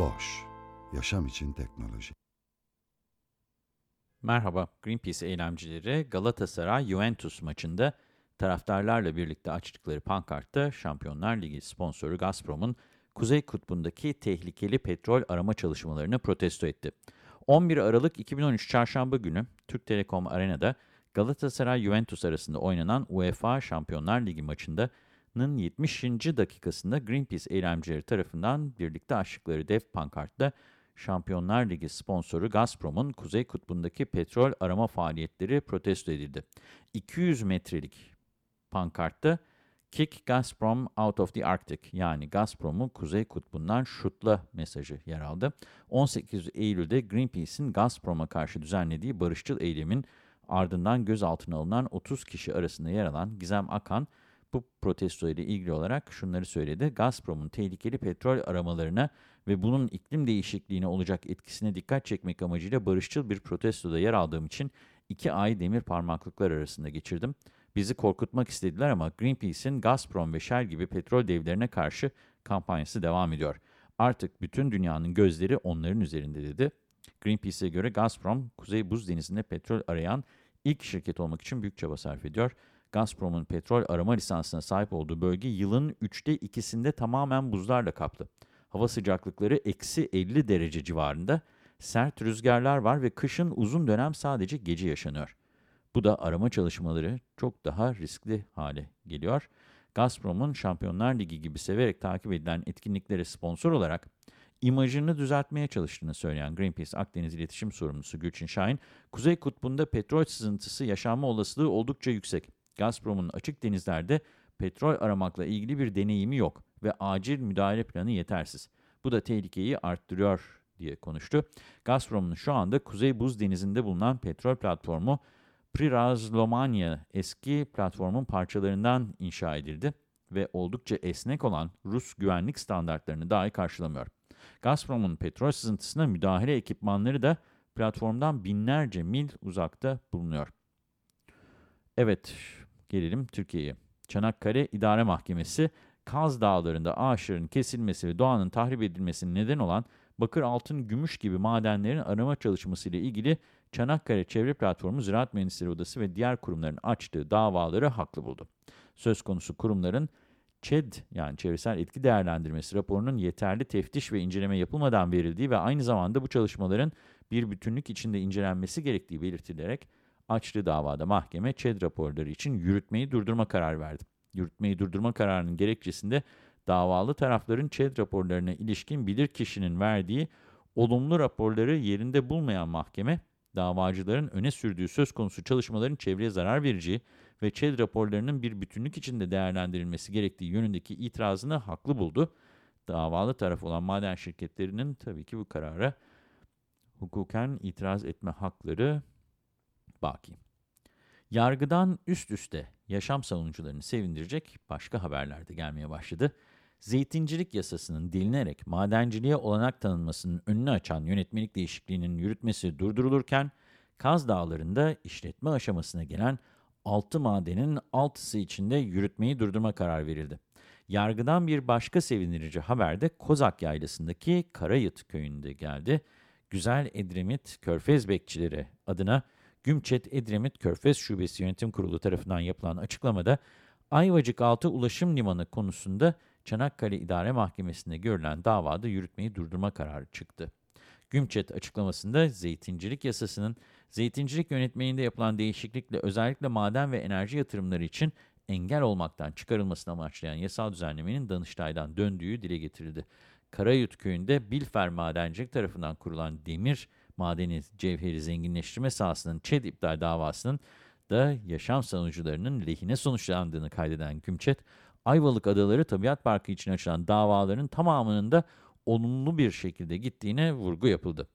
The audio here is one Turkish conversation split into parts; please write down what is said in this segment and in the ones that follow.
Boş, yaşam için teknoloji. Merhaba, Greenpeace eylemcileri Galatasaray-Juventus maçında taraftarlarla birlikte açtıkları pankartta Şampiyonlar Ligi sponsoru Gazprom'un Kuzey Kutbu'ndaki tehlikeli petrol arama çalışmalarını protesto etti. 11 Aralık 2013 Çarşamba günü Türk Telekom Arena'da Galatasaray-Juventus arasında oynanan UEFA Şampiyonlar Ligi maçında 70. dakikasında Greenpeace eylemcileri tarafından birlikte açtıkları dev pankartla Şampiyonlar Ligi sponsoru Gazprom'un Kuzey Kutbu'ndaki petrol arama faaliyetleri protesto edildi. 200 metrelik pankartta Kick Gazprom out of the Arctic yani Gazprom'u Kuzey Kutbu'ndan şutla mesajı yer aldı. 18 Eylül'de Greenpeace'in Gazprom'a karşı düzenlediği barışçıl eylemin ardından gözaltına alınan 30 kişi arasında yer alan Gizem Akan, bu protesto ile ilgili olarak şunları söyledi. Gazprom'un tehlikeli petrol aramalarına ve bunun iklim değişikliğine olacak etkisine dikkat çekmek amacıyla barışçıl bir protestoda yer aldığım için iki ay demir parmaklıklar arasında geçirdim. Bizi korkutmak istediler ama Greenpeace'in Gazprom ve Shell gibi petrol devlerine karşı kampanyası devam ediyor. Artık bütün dünyanın gözleri onların üzerinde dedi. Greenpeace'e göre Gazprom, Kuzey Buz Denizi'nde petrol arayan ilk şirket olmak için büyük çaba sarf ediyor. Gazprom'un petrol arama lisansına sahip olduğu bölge yılın üçte ikisinde tamamen buzlarla kaplı. Hava sıcaklıkları eksi 50 derece civarında, sert rüzgarlar var ve kışın uzun dönem sadece gece yaşanıyor. Bu da arama çalışmaları çok daha riskli hale geliyor. Gazprom'un Şampiyonlar Ligi gibi severek takip edilen etkinliklere sponsor olarak imajını düzeltmeye çalıştığını söyleyen Greenpeace Akdeniz İletişim Sorumlusu Gülçin Şahin, Kuzey Kutbu'nda petrol sızıntısı yaşanma olasılığı oldukça yüksek. Gazprom'un açık denizlerde petrol aramakla ilgili bir deneyimi yok ve acil müdahale planı yetersiz. Bu da tehlikeyi arttırıyor diye konuştu. Gazprom'un şu anda Kuzey Buz Denizi'nde bulunan petrol platformu Prirazlomania eski platformun parçalarından inşa edildi ve oldukça esnek olan Rus güvenlik standartlarını dahi karşılamıyor. Gazprom'un petrol sızıntısına müdahale ekipmanları da platformdan binlerce mil uzakta bulunuyor. Evet, gelelim Türkiye'ye. Çanakkale İdare Mahkemesi, Kaz Dağları'nda ağaçların kesilmesi ve doğanın tahrip edilmesine neden olan bakır, altın, gümüş gibi madenlerin arama çalışması ile ilgili Çanakkale Çevre Platformu Ziraat Mühendisleri Odası ve diğer kurumların açtığı davaları haklı buldu. Söz konusu kurumların ÇED yani çevresel etki değerlendirmesi raporunun yeterli teftiş ve inceleme yapılmadan verildiği ve aynı zamanda bu çalışmaların bir bütünlük içinde incelenmesi gerektiği belirtilerek açtığı davada mahkeme ÇED raporları için yürütmeyi durdurma kararı verdi. Yürütmeyi durdurma kararının gerekçesinde davalı tarafların ÇED raporlarına ilişkin bilirkişinin verdiği olumlu raporları yerinde bulmayan mahkeme, davacıların öne sürdüğü söz konusu çalışmaların çevreye zarar vereceği ve ÇED raporlarının bir bütünlük içinde değerlendirilmesi gerektiği yönündeki itirazını haklı buldu. Davalı taraf olan maden şirketlerinin tabii ki bu karara hukuken itiraz etme hakları baki. Yargıdan üst üste yaşam savunucularını sevindirecek başka haberler de gelmeye başladı. Zeytincilik yasasının delinerek madenciliğe olanak tanınmasının önünü açan yönetmelik değişikliğinin yürütmesi durdurulurken, Kaz Dağları'nda işletme aşamasına gelen 6 madenin 6'sı içinde yürütmeyi durdurma kararı verildi. Yargıdan bir başka sevindirici haber de Kozak Yaylası'ndaki Karayıt köyünde geldi. Güzel Edremit Körfez Bekçileri adına Gümçet Edremit Körfez Şubesi Yönetim Kurulu tarafından yapılan açıklamada Ayvacık Altı Ulaşım Limanı konusunda Çanakkale İdare Mahkemesi'nde görülen davada yürütmeyi durdurma kararı çıktı. Gümçet açıklamasında zeytincilik yasasının zeytincilik yönetmeliğinde yapılan değişiklikle özellikle maden ve enerji yatırımları için engel olmaktan çıkarılmasını amaçlayan yasal düzenlemenin Danıştay'dan döndüğü dile getirildi. Karayut köyünde Bilfer Madencilik tarafından kurulan demir madeni cevheri zenginleştirme sahasının ÇED iptal davasının da yaşam savunucularının lehine sonuçlandığını kaydeden Gümçet, Ayvalık Adaları Tabiat Parkı için açılan davaların tamamının da olumlu bir şekilde gittiğine vurgu yapıldı.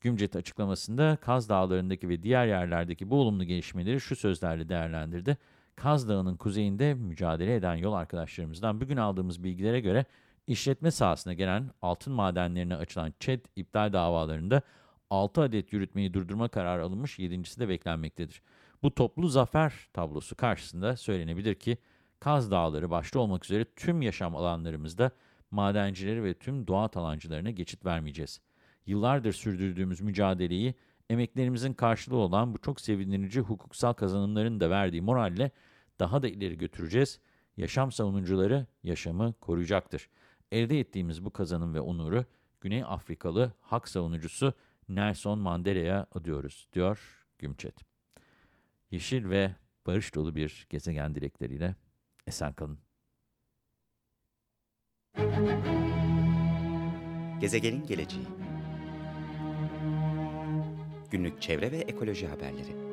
Gümcet açıklamasında Kaz Dağları'ndaki ve diğer yerlerdeki bu olumlu gelişmeleri şu sözlerle değerlendirdi. Kaz Dağı'nın kuzeyinde mücadele eden yol arkadaşlarımızdan bugün aldığımız bilgilere göre işletme sahasına gelen altın madenlerine açılan ÇED iptal davalarında 6 adet yürütmeyi durdurma kararı alınmış, 7.si de beklenmektedir. Bu toplu zafer tablosu karşısında söylenebilir ki Kaz Dağları başta olmak üzere tüm yaşam alanlarımızda madencileri ve tüm doğa talancılarına geçit vermeyeceğiz. Yıllardır sürdürdüğümüz mücadeleyi emeklerimizin karşılığı olan bu çok sevindirici hukuksal kazanımların da verdiği moralle daha da ileri götüreceğiz. Yaşam savunucuları yaşamı koruyacaktır. Elde ettiğimiz bu kazanım ve onuru Güney Afrikalı hak savunucusu Nelson Mandela'ya adıyoruz, diyor Gümçet. Yeşil ve barış dolu bir gezegen dilekleriyle esen kalın. Gezegenin geleceği Günlük çevre ve ekoloji haberleri